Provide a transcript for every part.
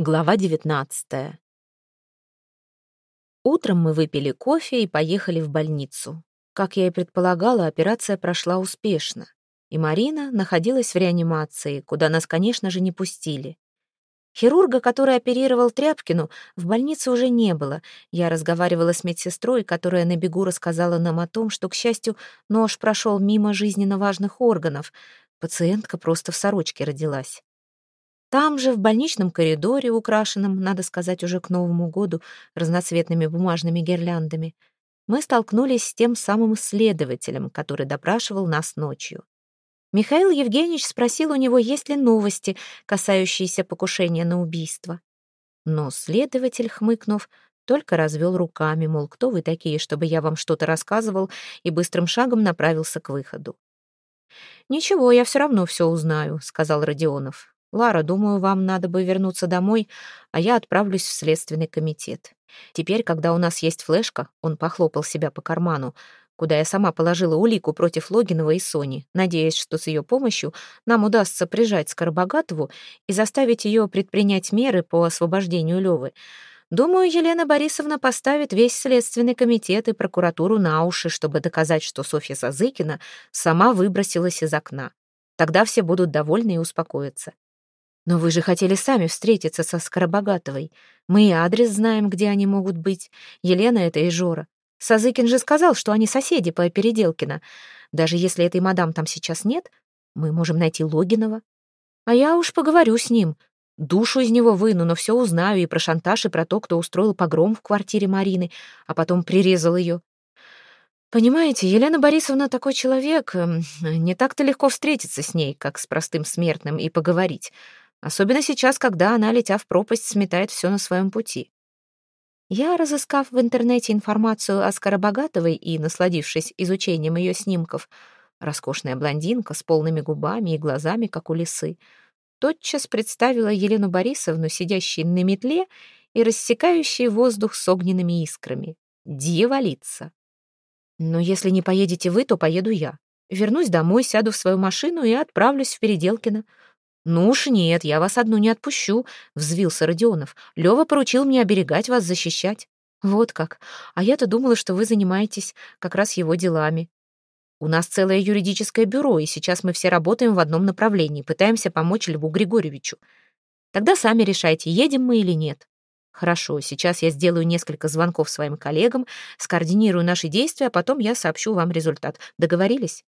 Глава 19. Утром мы выпили кофе и поехали в больницу. Как я и предполагала, операция прошла успешно. И Марина находилась в реанимации, куда нас, конечно же, не пустили. Хирурга, который оперировал Тряпкину, в больнице уже не было. Я разговаривала с медсестрой, которая на бегу рассказала нам о том, что, к счастью, нож прошел мимо жизненно важных органов. Пациентка просто в сорочке родилась. Там же, в больничном коридоре, украшенном, надо сказать, уже к Новому году, разноцветными бумажными гирляндами, мы столкнулись с тем самым следователем, который допрашивал нас ночью. Михаил Евгеньевич спросил у него, есть ли новости, касающиеся покушения на убийство. Но следователь, хмыкнув, только развел руками, мол, кто вы такие, чтобы я вам что-то рассказывал, и быстрым шагом направился к выходу. «Ничего, я все равно все узнаю», — сказал Родионов. «Лара, думаю, вам надо бы вернуться домой, а я отправлюсь в следственный комитет. Теперь, когда у нас есть флешка, он похлопал себя по карману, куда я сама положила улику против Логинова и Сони, надеясь, что с ее помощью нам удастся прижать Скоробогатову и заставить ее предпринять меры по освобождению Левы. Думаю, Елена Борисовна поставит весь следственный комитет и прокуратуру на уши, чтобы доказать, что Софья Сазыкина сама выбросилась из окна. Тогда все будут довольны и успокоятся. «Но вы же хотели сами встретиться со Скоробогатовой. Мы и адрес знаем, где они могут быть. Елена это и Жора. Сазыкин же сказал, что они соседи по Переделкино. Даже если этой мадам там сейчас нет, мы можем найти Логинова. А я уж поговорю с ним. Душу из него выну, но все узнаю и про шантаж, и про то, кто устроил погром в квартире Марины, а потом прирезал ее. Понимаете, Елена Борисовна такой человек, эм, не так-то легко встретиться с ней, как с простым смертным, и поговорить. Особенно сейчас, когда она, летя в пропасть, сметает все на своем пути. Я, разыскав в интернете информацию о Скоробогатовой и насладившись изучением ее снимков, роскошная блондинка с полными губами и глазами, как у лисы, тотчас представила Елену Борисовну, сидящей на метле и рассекающей воздух с огненными искрами. Дьяволица. Но если не поедете вы, то поеду я. Вернусь домой, сяду в свою машину и отправлюсь в Переделкино. «Ну уж нет, я вас одну не отпущу», — взвился Родионов. «Лёва поручил мне оберегать вас, защищать». «Вот как. А я-то думала, что вы занимаетесь как раз его делами. У нас целое юридическое бюро, и сейчас мы все работаем в одном направлении, пытаемся помочь Льву Григорьевичу. Тогда сами решайте, едем мы или нет». «Хорошо, сейчас я сделаю несколько звонков своим коллегам, скоординирую наши действия, а потом я сообщу вам результат. Договорились?»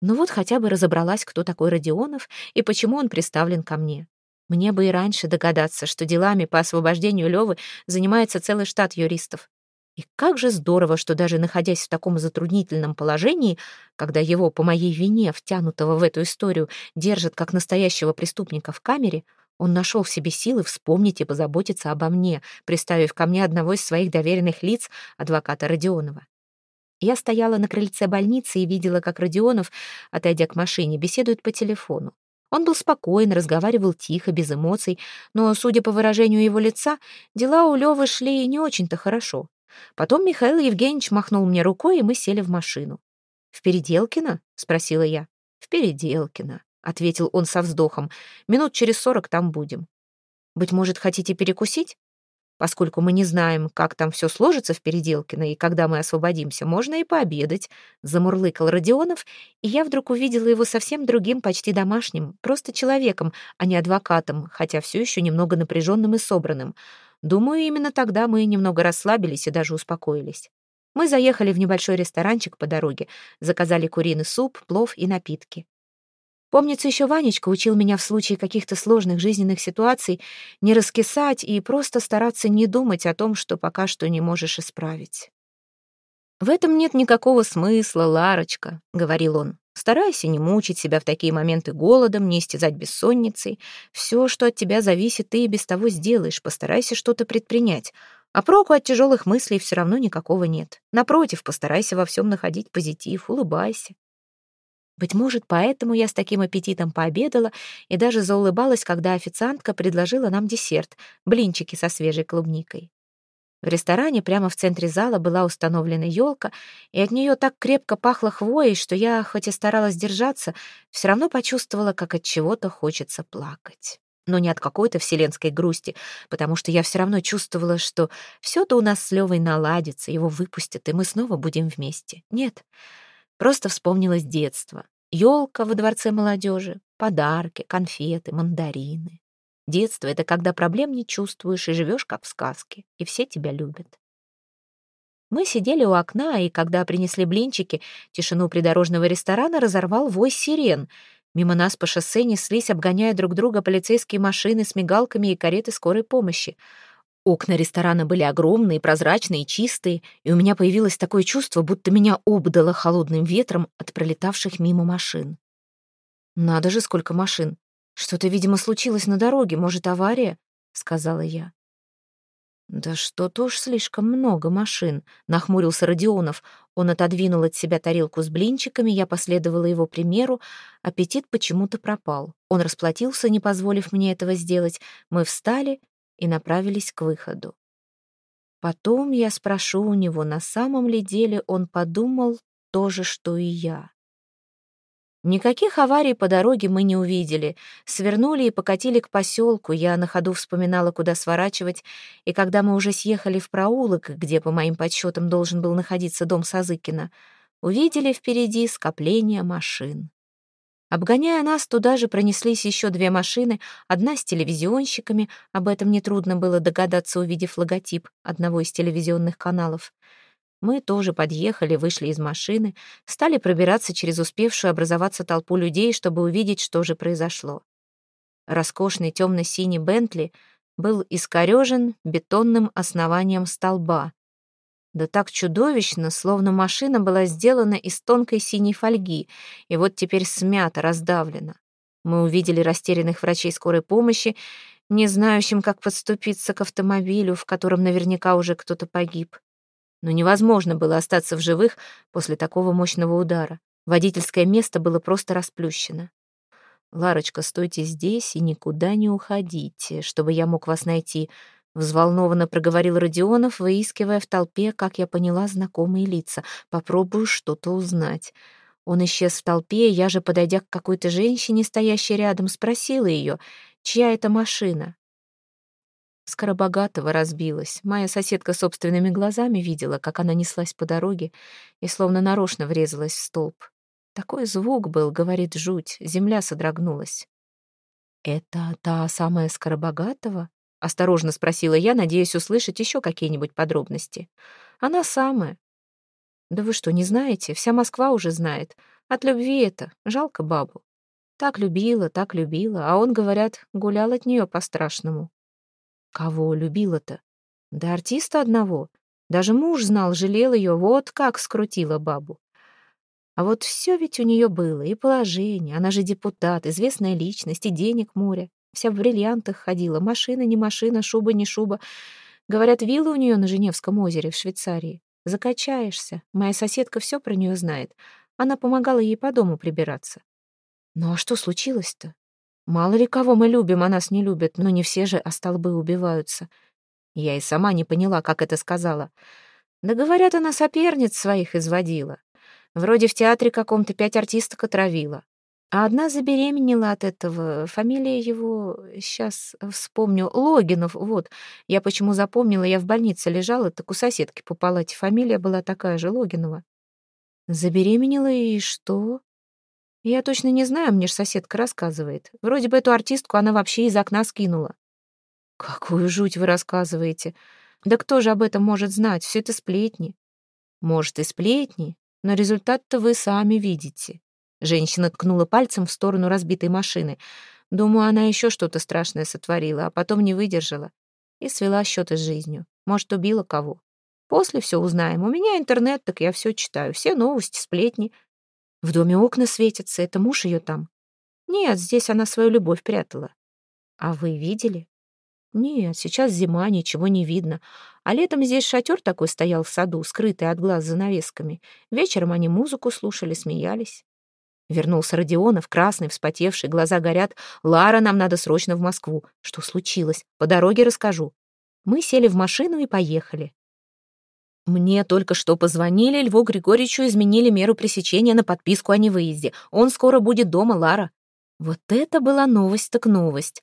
Ну вот хотя бы разобралась, кто такой Родионов и почему он приставлен ко мне. Мне бы и раньше догадаться, что делами по освобождению Лёвы занимается целый штат юристов. И как же здорово, что даже находясь в таком затруднительном положении, когда его по моей вине, втянутого в эту историю, держат как настоящего преступника в камере, он нашел в себе силы вспомнить и позаботиться обо мне, приставив ко мне одного из своих доверенных лиц, адвоката Родионова. Я стояла на крыльце больницы и видела, как Родионов, отойдя к машине, беседует по телефону. Он был спокоен, разговаривал тихо, без эмоций, но, судя по выражению его лица, дела у Лёвы шли не очень-то хорошо. Потом Михаил Евгеньевич махнул мне рукой, и мы сели в машину. «В Переделкино?» — спросила я. «В Переделкино», — ответил он со вздохом. «Минут через сорок там будем». «Быть может, хотите перекусить?» Поскольку мы не знаем, как там все сложится в Переделкино и когда мы освободимся, можно и пообедать», — замурлыкал Родионов, и я вдруг увидела его совсем другим, почти домашним, просто человеком, а не адвокатом, хотя все еще немного напряженным и собранным. Думаю, именно тогда мы немного расслабились и даже успокоились. Мы заехали в небольшой ресторанчик по дороге, заказали куриный суп, плов и напитки. Помнится, еще Ванечка учил меня в случае каких-то сложных жизненных ситуаций не раскисать и просто стараться не думать о том, что пока что не можешь исправить. «В этом нет никакого смысла, Ларочка», — говорил он. «Старайся не мучить себя в такие моменты голодом, не истязать бессонницей. Все, что от тебя зависит, ты и без того сделаешь. Постарайся что-то предпринять. А проку от тяжелых мыслей все равно никакого нет. Напротив, постарайся во всем находить позитив, улыбайся. Быть может, поэтому я с таким аппетитом пообедала и даже заулыбалась, когда официантка предложила нам десерт — блинчики со свежей клубникой. В ресторане прямо в центре зала была установлена елка, и от нее так крепко пахло хвоей, что я, хоть и старалась держаться, все равно почувствовала, как от чего-то хочется плакать. но не от какой-то вселенской грусти, потому что я все равно чувствовала, что все-то у нас с Левой наладится, его выпустят, и мы снова будем вместе. Нет, просто вспомнилось детство. Елка во дворце молодежи, подарки, конфеты, мандарины. Детство — это когда проблем не чувствуешь и живешь как в сказке, и все тебя любят. Мы сидели у окна, и когда принесли блинчики, тишину придорожного ресторана разорвал вой сирен — Мимо нас по шоссе неслись, обгоняя друг друга полицейские машины с мигалками и кареты скорой помощи. Окна ресторана были огромные, прозрачные, чистые, и у меня появилось такое чувство, будто меня обдало холодным ветром от пролетавших мимо машин. «Надо же, сколько машин! Что-то, видимо, случилось на дороге, может, авария?» — сказала я. «Да что-то уж слишком много машин», — нахмурился Родионов. Он отодвинул от себя тарелку с блинчиками, я последовала его примеру. Аппетит почему-то пропал. Он расплатился, не позволив мне этого сделать. Мы встали и направились к выходу. Потом я спрошу у него, на самом ли деле он подумал то же, что и я. Никаких аварий по дороге мы не увидели. Свернули и покатили к поселку. Я на ходу вспоминала, куда сворачивать. И когда мы уже съехали в проулок, где, по моим подсчетам, должен был находиться дом Сазыкина, увидели впереди скопление машин. Обгоняя нас, туда же пронеслись еще две машины, одна с телевизионщиками, об этом нетрудно было догадаться, увидев логотип одного из телевизионных каналов — мы тоже подъехали, вышли из машины, стали пробираться через успевшую образоваться толпу людей, чтобы увидеть, что же произошло. Роскошный темно-синий Бентли был искорежен бетонным основанием столба. Да так чудовищно, словно машина была сделана из тонкой синей фольги, и вот теперь смята, раздавлена. Мы увидели растерянных врачей скорой помощи, не знающим, как подступиться к автомобилю, в котором наверняка уже кто-то погиб но невозможно было остаться в живых после такого мощного удара. Водительское место было просто расплющено. «Ларочка, стойте здесь и никуда не уходите, чтобы я мог вас найти», — взволнованно проговорил Родионов, выискивая в толпе, как я поняла, знакомые лица. «Попробую что-то узнать». Он исчез в толпе, я же, подойдя к какой-то женщине, стоящей рядом, спросила ее, чья это машина. Скоробогатого разбилась. Моя соседка собственными глазами видела, как она неслась по дороге и словно нарочно врезалась в столб. Такой звук был, говорит жуть, земля содрогнулась. «Это та самая Скоробогатова?» — осторожно спросила я, надеясь услышать еще какие-нибудь подробности. «Она самая». «Да вы что, не знаете? Вся Москва уже знает. От любви это. Жалко бабу. Так любила, так любила, а он, говорят, гулял от нее по-страшному. Кого любила-то? Да артиста одного. Даже муж знал, жалел ее, вот как скрутила бабу. А вот все ведь у нее было, и положение, она же депутат, известная личность, и денег море. Вся в бриллиантах ходила, машина не машина, шуба не шуба. Говорят, вилла у нее на Женевском озере в Швейцарии. Закачаешься. Моя соседка все про нее знает. Она помогала ей по дому прибираться. Ну а что случилось-то? Мало ли кого мы любим, а нас не любят, но не все же о столбы убиваются. Я и сама не поняла, как это сказала. Да говорят, она соперниц своих изводила. Вроде в театре каком-то пять артисток отравила. А одна забеременела от этого. Фамилия его, сейчас вспомню, Логинов, вот. Я почему запомнила, я в больнице лежала, так у соседки по палате фамилия была такая же, Логинова. Забеременела и что? Я точно не знаю, мне ж соседка рассказывает. Вроде бы эту артистку она вообще из окна скинула. Какую жуть вы рассказываете? Да кто же об этом может знать? Все это сплетни. Может, и сплетни, но результат-то вы сами видите. Женщина ткнула пальцем в сторону разбитой машины. Думаю, она еще что-то страшное сотворила, а потом не выдержала и свела счеты с жизнью. Может, убила кого. После все узнаем. У меня интернет, так я все читаю. Все новости, сплетни. В доме окна светятся, это муж ее там. Нет, здесь она свою любовь прятала. А вы видели? Нет, сейчас зима, ничего не видно. А летом здесь шатер такой стоял в саду, скрытый от глаз занавесками. Вечером они музыку слушали, смеялись. Вернулся Родионов, красный, вспотевший, глаза горят. «Лара, нам надо срочно в Москву. Что случилось? По дороге расскажу». Мы сели в машину и поехали. Мне только что позвонили, Льву Григорьевичу изменили меру пресечения на подписку о невыезде. Он скоро будет дома, Лара. Вот это была новость так новость.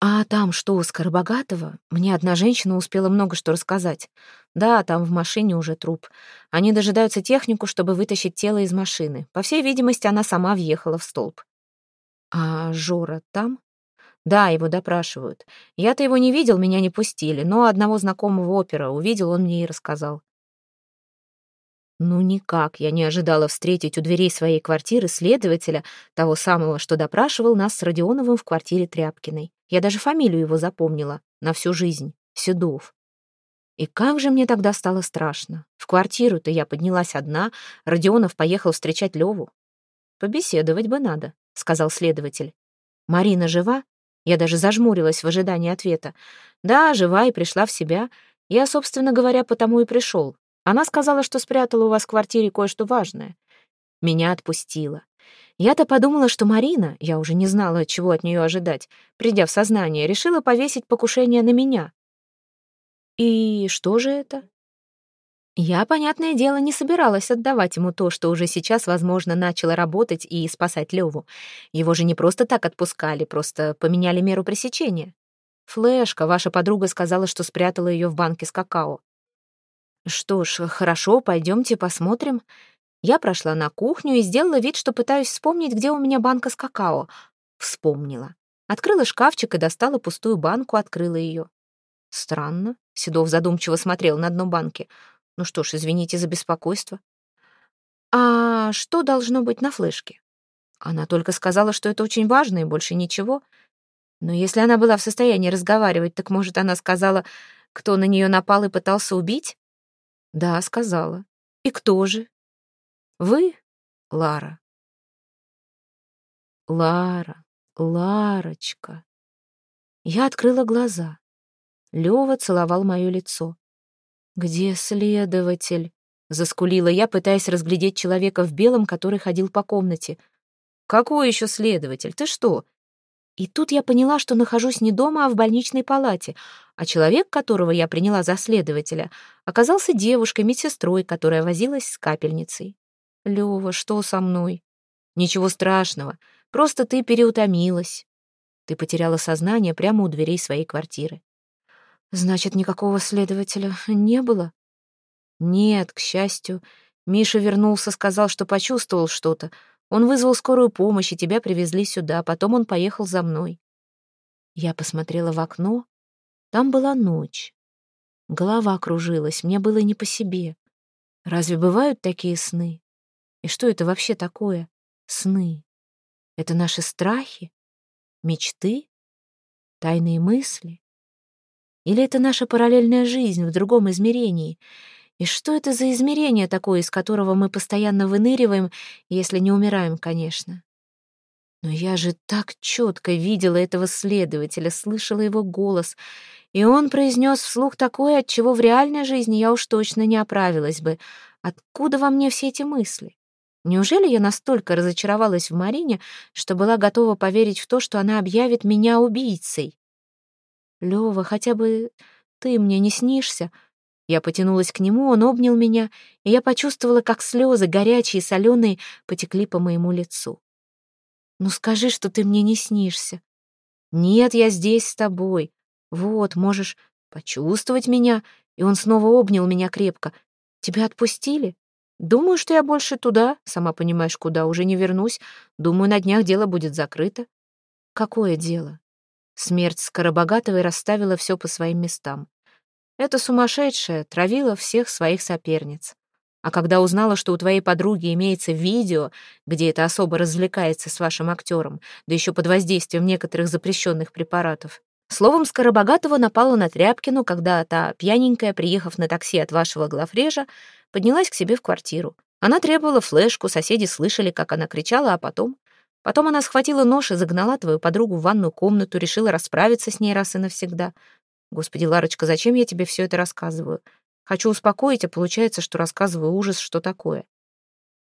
А там что, у Скоробогатого? Мне одна женщина успела много что рассказать. Да, там в машине уже труп. Они дожидаются технику, чтобы вытащить тело из машины. По всей видимости, она сама въехала в столб. А Жора там? Да, его допрашивают. Я-то его не видел, меня не пустили, но одного знакомого опера увидел, он мне и рассказал. Ну никак, я не ожидала встретить у дверей своей квартиры следователя, того самого, что допрашивал нас с Родионовым в квартире Тряпкиной. Я даже фамилию его запомнила на всю жизнь — Седов. И как же мне тогда стало страшно. В квартиру-то я поднялась одна, Родионов поехал встречать Леву. «Побеседовать бы надо», — сказал следователь. «Марина жива?» Я даже зажмурилась в ожидании ответа. «Да, жива и пришла в себя. Я, собственно говоря, потому и пришел. Она сказала, что спрятала у вас в квартире кое-что важное. Меня отпустила. Я-то подумала, что Марина, я уже не знала, чего от нее ожидать, придя в сознание, решила повесить покушение на меня. И что же это? Я, понятное дело, не собиралась отдавать ему то, что уже сейчас, возможно, начало работать и спасать Леву. Его же не просто так отпускали, просто поменяли меру пресечения. Флешка, ваша подруга сказала, что спрятала ее в банке с какао. Что ж, хорошо, пойдемте посмотрим. Я прошла на кухню и сделала вид, что пытаюсь вспомнить, где у меня банка с какао. Вспомнила. Открыла шкафчик и достала пустую банку, открыла ее. Странно. Седов задумчиво смотрел на дно банки. Ну что ж, извините за беспокойство. А что должно быть на флешке? Она только сказала, что это очень важно и больше ничего. Но если она была в состоянии разговаривать, так, может, она сказала, кто на нее напал и пытался убить? Да, сказала. И кто же? Вы, Лара. Лара, Ларочка. Я открыла глаза. Лёва целовал моё лицо. «Где следователь?» — заскулила я, пытаясь разглядеть человека в белом, который ходил по комнате. «Какой ещё следователь? Ты что?» И тут я поняла, что нахожусь не дома, а в больничной палате, а человек, которого я приняла за следователя, оказался девушкой, медсестрой, которая возилась с капельницей. «Лёва, что со мной?» «Ничего страшного, просто ты переутомилась. Ты потеряла сознание прямо у дверей своей квартиры». «Значит, никакого следователя не было?» «Нет, к счастью. Миша вернулся, сказал, что почувствовал что-то, он вызвал скорую помощь, и тебя привезли сюда, потом он поехал за мной. Я посмотрела в окно. Там была ночь. Голова кружилась, мне было не по себе. Разве бывают такие сны? И что это вообще такое? Сны. Это наши страхи? Мечты? Тайные мысли? Или это наша параллельная жизнь в другом измерении — и что это за измерение такое, из которого мы постоянно выныриваем, если не умираем, конечно? Но я же так четко видела этого следователя, слышала его голос, и он произнес вслух такое, от чего в реальной жизни я уж точно не оправилась бы. Откуда во мне все эти мысли? Неужели я настолько разочаровалась в Марине, что была готова поверить в то, что она объявит меня убийцей? Лёва, хотя бы ты мне не снишься, — я потянулась к нему, он обнял меня, и я почувствовала, как слезы, горячие и соленые, потекли по моему лицу. «Ну скажи, что ты мне не снишься». «Нет, я здесь с тобой. Вот, можешь почувствовать меня». И он снова обнял меня крепко. «Тебя отпустили?» «Думаю, что я больше туда, сама понимаешь, куда, уже не вернусь. Думаю, на днях дело будет закрыто». «Какое дело?» Смерть Скоробогатовой расставила все по своим местам. Эта сумасшедшая травила всех своих соперниц. А когда узнала, что у твоей подруги имеется видео, где эта особа развлекается с вашим актером, да еще под воздействием некоторых запрещенных препаратов, Словом, Скоробогатова напала на Тряпкину, когда та, пьяненькая, приехав на такси от вашего главрежа, поднялась к себе в квартиру. Она требовала флешку, соседи слышали, как она кричала, а потом... Потом она схватила нож и загнала твою подругу в ванную комнату, решила расправиться с ней раз и навсегда. Господи, Ларочка, зачем я тебе все это рассказываю? Хочу успокоить, а получается, что рассказываю ужас, что такое.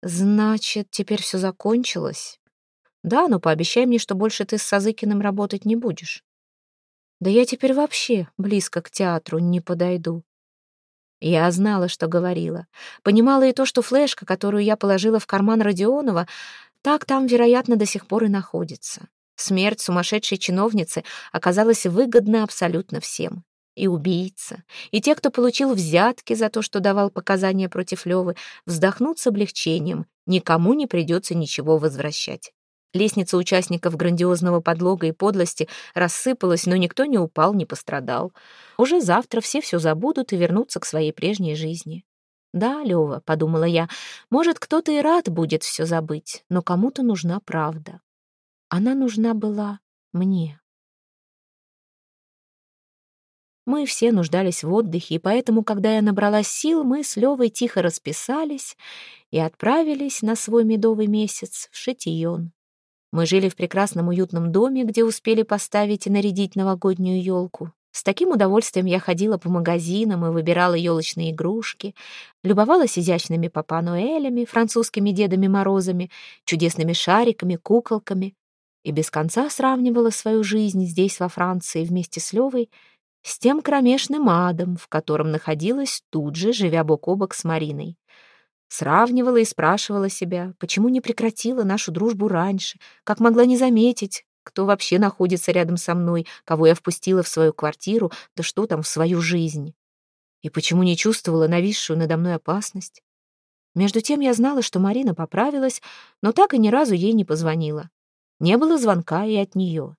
Значит, теперь все закончилось? Да, но пообещай мне, что больше ты с Сазыкиным работать не будешь. Да я теперь вообще близко к театру не подойду. Я знала, что говорила. Понимала и то, что флешка, которую я положила в карман Родионова, так там, вероятно, до сих пор и находится. Смерть сумасшедшей чиновницы оказалась выгодна абсолютно всем. И убийца, и те, кто получил взятки за то, что давал показания против Левы, вздохнут с облегчением, никому не придется ничего возвращать. Лестница участников грандиозного подлога и подлости рассыпалась, но никто не упал, не пострадал. Уже завтра все все забудут и вернутся к своей прежней жизни. «Да, Лёва», — подумала я, — «может, кто-то и рад будет все забыть, но кому-то нужна правда. Она нужна была мне». Мы все нуждались в отдыхе, и поэтому, когда я набралась сил, мы с Левой тихо расписались и отправились на свой медовый месяц в Шатион. Мы жили в прекрасном уютном доме, где успели поставить и нарядить новогоднюю елку. С таким удовольствием я ходила по магазинам и выбирала елочные игрушки, любовалась изящными папа-нуэлями, французскими Дедами Морозами, чудесными шариками, куколками и без конца сравнивала свою жизнь здесь, во Франции, вместе с Левой, с тем кромешным адом, в котором находилась тут же, живя бок о бок с Мариной. Сравнивала и спрашивала себя, почему не прекратила нашу дружбу раньше, как могла не заметить, кто вообще находится рядом со мной, кого я впустила в свою квартиру, да что там в свою жизнь. И почему не чувствовала нависшую надо мной опасность. Между тем я знала, что Марина поправилась, но так и ни разу ей не позвонила. Не было звонка и от нее.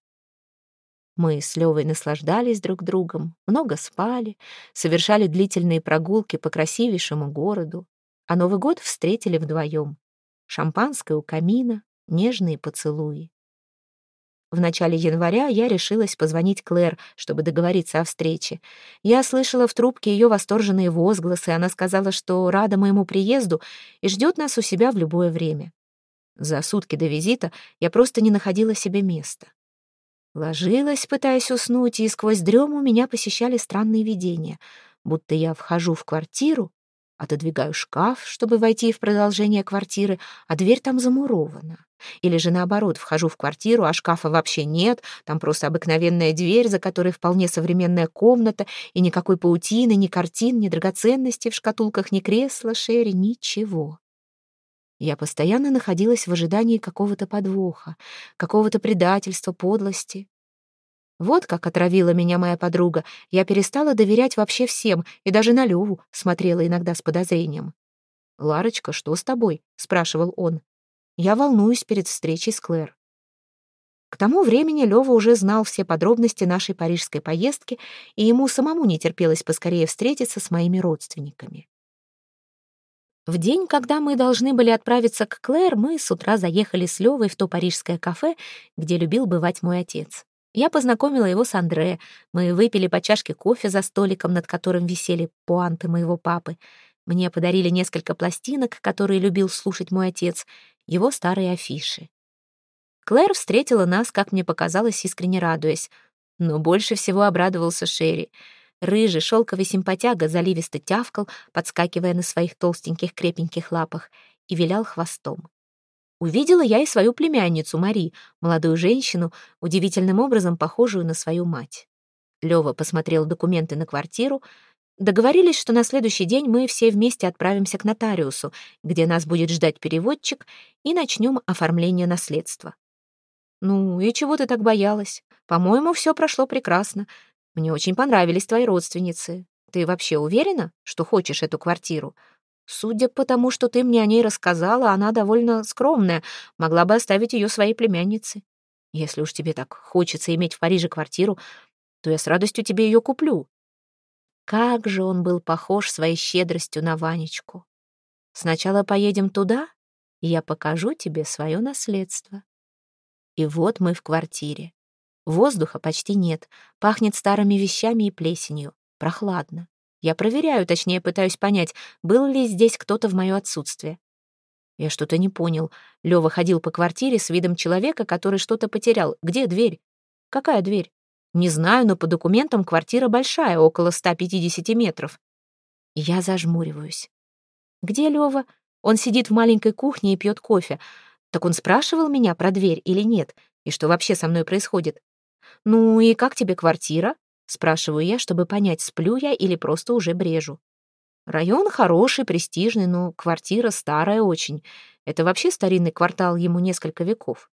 Мы с Левой наслаждались друг другом, много спали, совершали длительные прогулки по красивейшему городу, а Новый год встретили вдвоем. Шампанское у камина, нежные поцелуи. В начале января я решилась позвонить Клэр, чтобы договориться о встрече. Я слышала в трубке ее восторженные возгласы, она сказала, что рада моему приезду и ждет нас у себя в любое время. За сутки до визита я просто не находила себе места. Ложилась, пытаясь уснуть, и сквозь дрему меня посещали странные видения, будто я вхожу в квартиру, Отодвигаю шкаф, чтобы войти в продолжение квартиры, а дверь там замурована. Или же наоборот, вхожу в квартиру, а шкафа вообще нет, там просто обыкновенная дверь, за которой вполне современная комната, и никакой паутины, ни картин, ни драгоценностей в шкатулках, ни кресла, шерри, ничего. Я постоянно находилась в ожидании какого-то подвоха, какого-то предательства, подлости. Вот как отравила меня моя подруга. Я перестала доверять вообще всем, и даже на Леву смотрела иногда с подозрением. «Ларочка, что с тобой?» — спрашивал он. «Я волнуюсь перед встречей с Клэр». К тому времени Лёва уже знал все подробности нашей парижской поездки, и ему самому не терпелось поскорее встретиться с моими родственниками. В день, когда мы должны были отправиться к Клэр, мы с утра заехали с Лёвой в то парижское кафе, где любил бывать мой отец. Я познакомила его с Андре. Мы выпили по чашке кофе за столиком, над которым висели пуанты моего папы. Мне подарили несколько пластинок, которые любил слушать мой отец, его старые афиши. Клэр встретила нас, как мне показалось, искренне радуясь. Но больше всего обрадовался Шерри. Рыжий шелковый симпатяга заливисто тявкал, подскакивая на своих толстеньких крепеньких лапах, и вилял хвостом. Увидела я и свою племянницу Мари, молодую женщину, удивительным образом похожую на свою мать. Лёва посмотрел документы на квартиру. Договорились, что на следующий день мы все вместе отправимся к нотариусу, где нас будет ждать переводчик, и начнем оформление наследства. «Ну, и чего ты так боялась? По-моему, все прошло прекрасно. Мне очень понравились твои родственницы. Ты вообще уверена, что хочешь эту квартиру? Судя по тому, что ты мне о ней рассказала, она довольно скромная, могла бы оставить ее своей племяннице. Если уж тебе так хочется иметь в Париже квартиру, то я с радостью тебе ее куплю». Как же он был похож своей щедростью на Ванечку. «Сначала поедем туда, и я покажу тебе свое наследство». И вот мы в квартире. Воздуха почти нет, пахнет старыми вещами и плесенью, прохладно. Я проверяю, точнее пытаюсь понять, был ли здесь кто-то в мое отсутствие. Я что-то не понял. Лёва ходил по квартире с видом человека, который что-то потерял. Где дверь? Какая дверь? Не знаю, но по документам квартира большая, около 150 метров. Я зажмуриваюсь. Где Лёва? Он сидит в маленькой кухне и пьет кофе. Так он спрашивал меня про дверь или нет? И что вообще со мной происходит? Ну и как тебе квартира? Спрашиваю я, чтобы понять, сплю я или просто уже брежу. Район хороший, престижный, но квартира старая очень. Это вообще старинный квартал, ему несколько веков.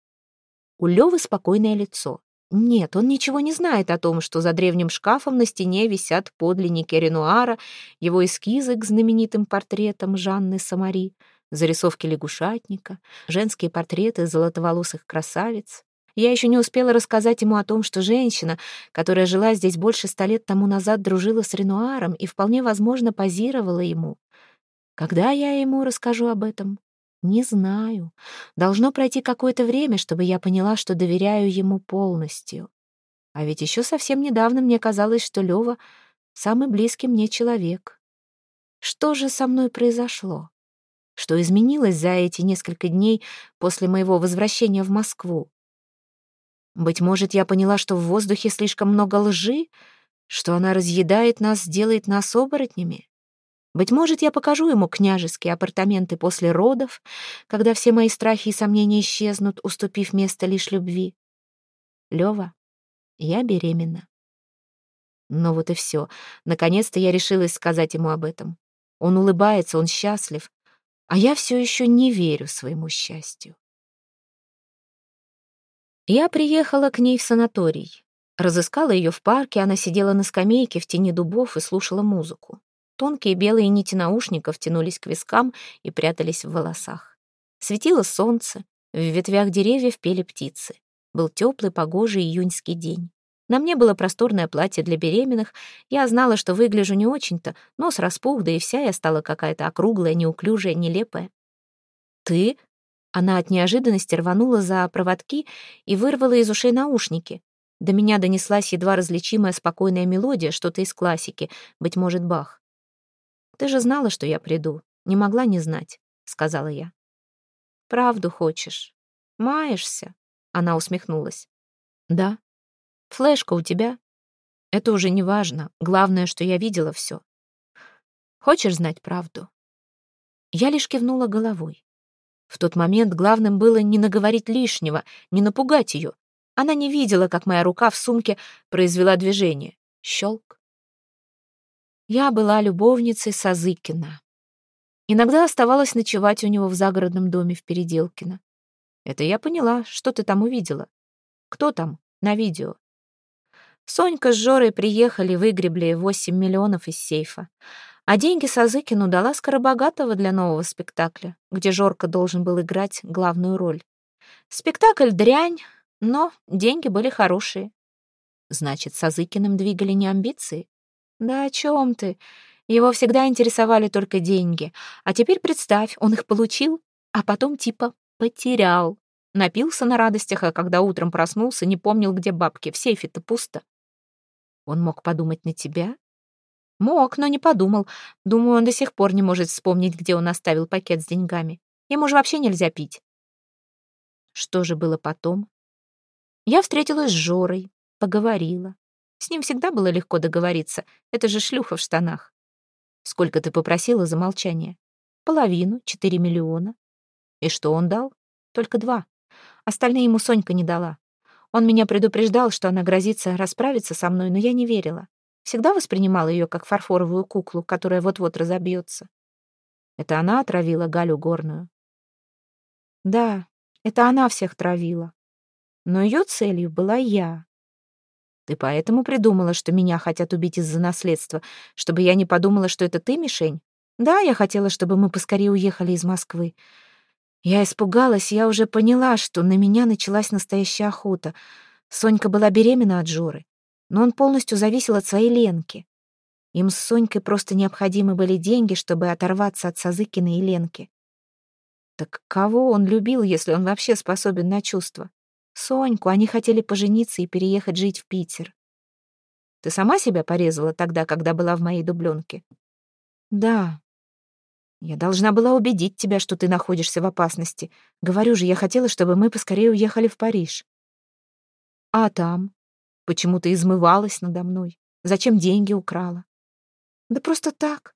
У Лёвы спокойное лицо. Нет, он ничего не знает о том, что за древним шкафом на стене висят подлинники Ренуара, его эскизы к знаменитым портретам Жанны Самари, зарисовки лягушатника, женские портреты золотоволосых красавиц. Я еще не успела рассказать ему о том, что женщина, которая жила здесь больше ста лет тому назад, дружила с Ренуаром и вполне возможно позировала ему. Когда я ему расскажу об этом? Не знаю. Должно пройти какое-то время, чтобы я поняла, что доверяю ему полностью. А ведь еще совсем недавно мне казалось, что Лева — самый близкий мне человек. Что же со мной произошло? Что изменилось за эти несколько дней после моего возвращения в Москву? Быть может, я поняла, что в воздухе слишком много лжи, что она разъедает нас, делает нас оборотнями? Быть может, я покажу ему княжеские апартаменты после родов, когда все мои страхи и сомнения исчезнут, уступив место лишь любви. Лёва, я беременна. Ну вот и все. Наконец-то я решилась сказать ему об этом. Он улыбается, он счастлив, а я все еще не верю своему счастью. Я приехала к ней в санаторий. Разыскала ее в парке, она сидела на скамейке в тени дубов и слушала музыку. Тонкие белые нити наушников тянулись к вискам и прятались в волосах. Светило солнце, в ветвях деревьев пели птицы. Был теплый, погожий июньский день. На мне было просторное платье для беременных. Я знала, что выгляжу не очень-то, нос распух, да и вся я стала какая-то округлая, неуклюжая, нелепая. «Ты?» Она от неожиданности рванула за проводки и вырвала из ушей наушники. До меня донеслась едва различимая спокойная мелодия, что-то из классики, быть может, Бах. «Ты же знала, что я приду. Не могла не знать», — сказала я. «Правду хочешь? Маешься?» Она усмехнулась. «Да. Флешка у тебя?» «Это уже не важно. Главное, что я видела все. Хочешь знать правду?» Я лишь кивнула головой. В тот момент главным было не наговорить лишнего, не напугать ее. Она не видела, как моя рука в сумке произвела движение. Щелк. Я была любовницей Сазыкина. Иногда оставалась ночевать у него в загородном доме в Переделкино. Это я поняла, что ты там увидела. Кто там на видео? Сонька с Жорой приехали, выгребли 8 миллионов из сейфа. А деньги Сазыкину дала Скоробогатова для нового спектакля, где Жорка должен был играть главную роль. Спектакль дрянь, но деньги были хорошие. Значит, Сазыкиным двигали не амбиции, «Да о чем ты? Его всегда интересовали только деньги. А теперь представь, он их получил, а потом типа потерял. Напился на радостях, а когда утром проснулся, не помнил, где бабки. В сейфе-то пусто. Он мог подумать на тебя? Мог, но не подумал. Думаю, он до сих пор не может вспомнить, где он оставил пакет с деньгами. Ему же вообще нельзя пить. Что же было потом? Я встретилась с Жорой, поговорила. С ним всегда было легко договориться. Это же шлюха в штанах. Сколько ты попросила за молчание? Половину, четыре миллиона. И что он дал? Только два. Остальные ему Сонька не дала. Он меня предупреждал, что она грозится расправиться со мной, но я не верила. Всегда воспринимала ее как фарфоровую куклу, которая вот-вот разобьется. Это она отравила Галю Горную? Да, это она всех травила. Но ее целью была я. Ты поэтому придумала, что меня хотят убить из-за наследства, чтобы я не подумала, что это ты, мишень? Да, я хотела, чтобы мы поскорее уехали из Москвы. Я испугалась, я уже поняла, что на меня началась настоящая охота. Сонька была беременна от Жоры, но он полностью зависел от своей Ленки. Им с Сонькой просто необходимы были деньги, чтобы оторваться от Сазыкина и Ленки. Так кого он любил, если он вообще способен на чувства? Соньку, они хотели пожениться и переехать жить в Питер. Ты сама себя порезала тогда, когда была в моей дубленке? Да. Я должна была убедить тебя, что ты находишься в опасности. Говорю же, я хотела, чтобы мы поскорее уехали в Париж. А там? Почему ты измывалась надо мной? Зачем деньги украла? Да просто так.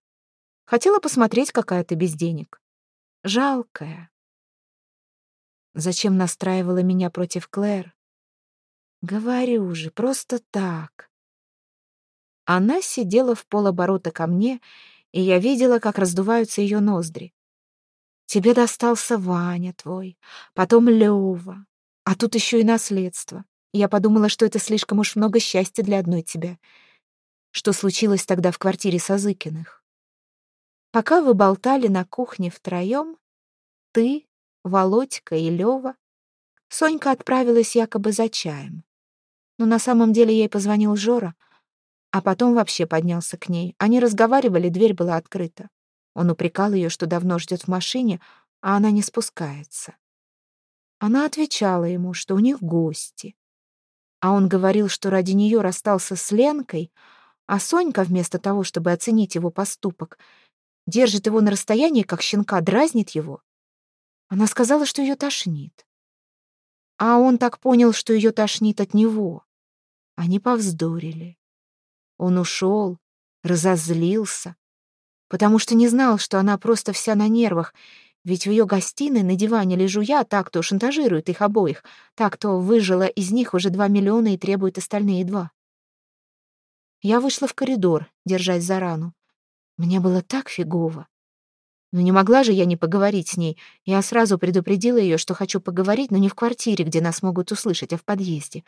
Хотела посмотреть, какая ты без денег. Жалкая. Зачем настраивала меня против Клэр? Говорю же, просто так. Она сидела в полоборота ко мне, и я видела, как раздуваются ее ноздри. Тебе достался Ваня твой, потом Лёва. А тут еще и наследство. Я подумала, что это слишком уж много счастья для одной тебя. Что случилось тогда в квартире Сазыкиных? Пока вы болтали на кухне втроем, ты, Володька и Лёва, Сонька отправилась якобы за чаем. Но на самом деле ей позвонил Жора, а потом вообще поднялся к ней. Они разговаривали, дверь была открыта. Он упрекал ее, что давно ждет в машине, а она не спускается. Она отвечала ему, что у них гости. А он говорил, что ради нее расстался с Ленкой, а Сонька, вместо того, чтобы оценить его поступок, держит его на расстоянии, как щенка, дразнит его. Она сказала, что ее тошнит. А он так понял, что ее тошнит от него. Они повздорили. Он ушел, разозлился, потому что не знал, что она просто вся на нервах, ведь в ее гостиной на диване лежу я, так кто шантажирует их обоих, так кто выжила из них уже два миллиона и требует остальные два. Я вышла в коридор, держась за рану. Мне было так фигово. Но не могла же я не поговорить с ней. Я сразу предупредила ее, что хочу поговорить, но не в квартире, где нас могут услышать, а в подъезде.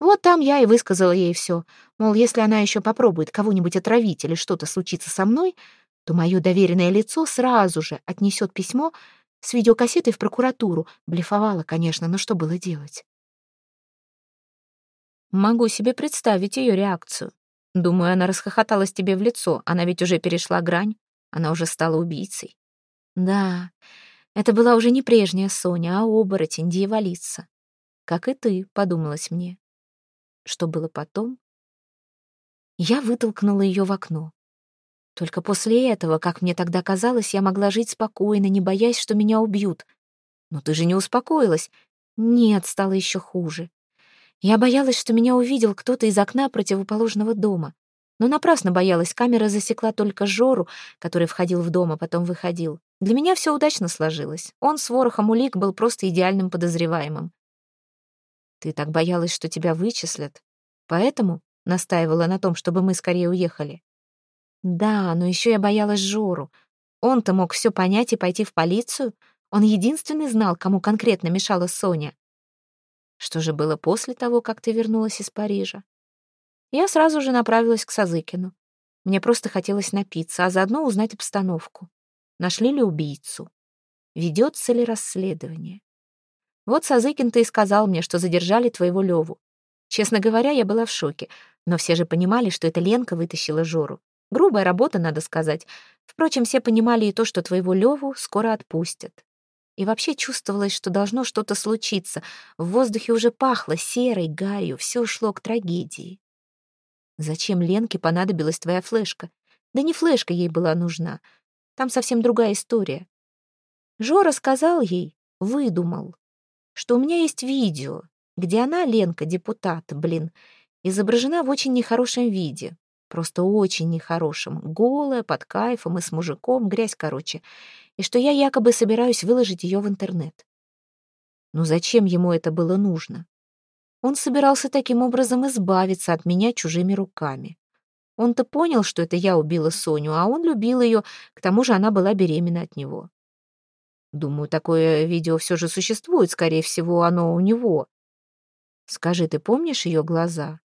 Вот там я и высказала ей все. Мол, если она еще попробует кого-нибудь отравить или что-то случится со мной, то мое доверенное лицо сразу же отнесет письмо с видеокассетой в прокуратуру. Блефовала, конечно, но что было делать? Могу себе представить ее реакцию. Думаю, она расхохоталась тебе в лицо. Она ведь уже перешла грань. Она уже стала убийцей. Да, это была уже не прежняя Соня, а оборотень, дьяволица. Как и ты, подумалось мне. Что было потом? Я вытолкнула ее в окно. Только после этого, как мне тогда казалось, я могла жить спокойно, не боясь, что меня убьют. Но ты же не успокоилась. Нет, стало еще хуже. Я боялась, что меня увидел кто-то из окна противоположного дома. Но напрасно боялась, камера засекла только Жору, который входил в дом, а потом выходил. Для меня все удачно сложилось. Он с ворохом улик был просто идеальным подозреваемым. Ты так боялась, что тебя вычислят. Поэтому настаивала на том, чтобы мы скорее уехали. Да, но еще я боялась Жору. Он-то мог все понять и пойти в полицию. Он единственный знал, кому конкретно мешала Соня. Что же было после того, как ты вернулась из Парижа? Я сразу же направилась к Сазыкину. Мне просто хотелось напиться, а заодно узнать обстановку. Нашли ли убийцу? Ведется ли расследование? Вот Сазыкин-то и сказал мне, что задержали твоего Леву. Честно говоря, я была в шоке, но все же понимали, что это Ленка вытащила Жору. Грубая работа, надо сказать. Впрочем, все понимали и то, что твоего Леву скоро отпустят. И вообще чувствовалось, что должно что-то случиться. В воздухе уже пахло серой, гарью, все шло к трагедии. Зачем Ленке понадобилась твоя флешка? Да не флешка ей была нужна. Там совсем другая история. Жора сказал ей, выдумал, что у меня есть видео, где она, Ленка, депутат, блин, изображена в очень нехорошем виде. Просто очень нехорошем. Голая, под кайфом и с мужиком, грязь короче. И что я якобы собираюсь выложить ее в интернет. Ну зачем ему это было нужно? Он собирался таким образом избавиться от меня чужими руками. Он-то понял, что это я убила Соню, а он любил ее, к тому же она была беременна от него. Думаю, такое видео все же существует, скорее всего, оно у него. Скажи, ты помнишь ее глаза?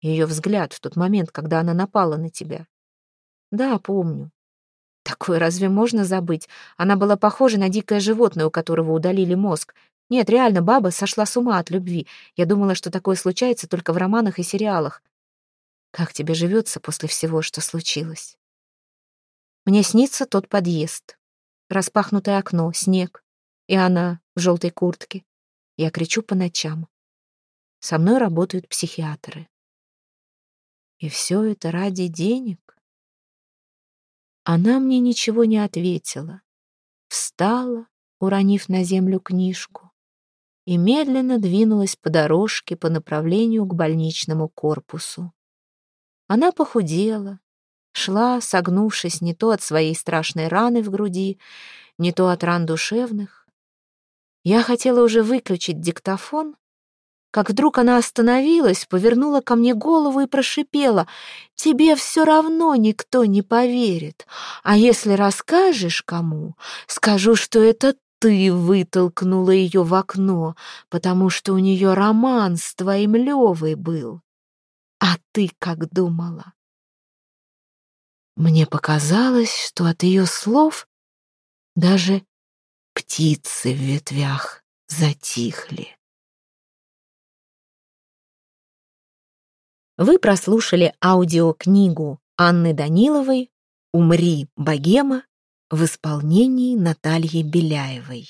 Ее взгляд в тот момент, когда она напала на тебя? Да, помню. Такое разве можно забыть? Она была похожа на дикое животное, у которого удалили мозг. Нет, реально, баба сошла с ума от любви. Я думала, что такое случается только в романах и сериалах. Как тебе живется после всего, что случилось? Мне снится тот подъезд. Распахнутое окно, снег. И она в желтой куртке. Я кричу по ночам. Со мной работают психиатры. И все это ради денег? Она мне ничего не ответила. Встала, уронив на землю книжку и медленно двинулась по дорожке по направлению к больничному корпусу. Она похудела, шла, согнувшись не то от своей страшной раны в груди, не то от ран душевных. Я хотела уже выключить диктофон, как вдруг она остановилась, повернула ко мне голову и прошипела, «Тебе все равно никто не поверит, а если расскажешь кому, скажу, что это ты вытолкнула ее в окно, потому что у нее роман с твоим Левой был. А ты как думала? Мне показалось, что от ее слов даже птицы в ветвях затихли. Вы прослушали аудиокнигу Анны Даниловой «Умри, богема» в исполнении Натальи Беляевой.